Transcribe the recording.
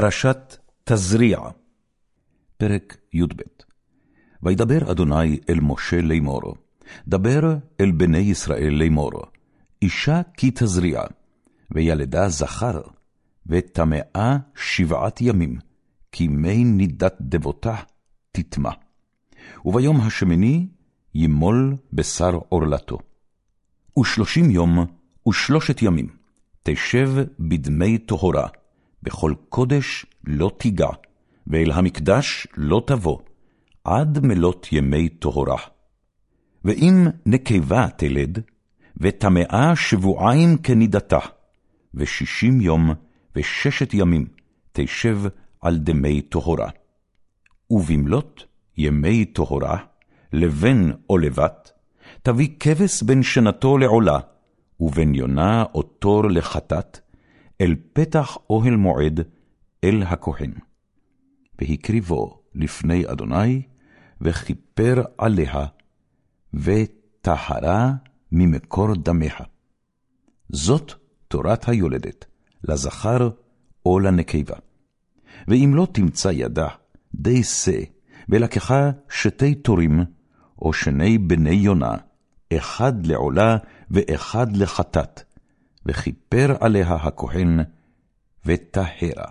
פרשת תזריע, פרק י"ב וידבר אדוני אל משה לאמור, דבר אל בני ישראל לאמור, אישה כי תזריע, וילדה זכר, וטמאה שבעת ימים, כי מי נידת דבותה תטמע. וביום השמיני ימול בשר עורלתו. ושלושים יום ושלושת ימים תשב בדמי טהרה, בכל קודש לא תיגע, ואל המקדש לא תבוא, עד מלות ימי טהרה. ואם נקבה תלד, וטמאה שבועיים כנידתה, ושישים יום וששת ימים תשב על דמי טהרה. ובמלאת ימי טהרה, לבן או לבת, תביא כבש בין שנתו לעולה, ובין יונה או תור לחטאת, אל פתח אוהל מועד, אל הכהן. והקריבו לפני אדוני, וכיפר עליה, וטהרה ממקור דמיה. זאת תורת היולדת, לזכר או לנקבה. ואם לא תמצא ידה די שא, ולקחה שתי תורים, או שני בני יונה, אחד לעולה ואחד לחטאת, וכיפר עליה הכהן, וטהרה.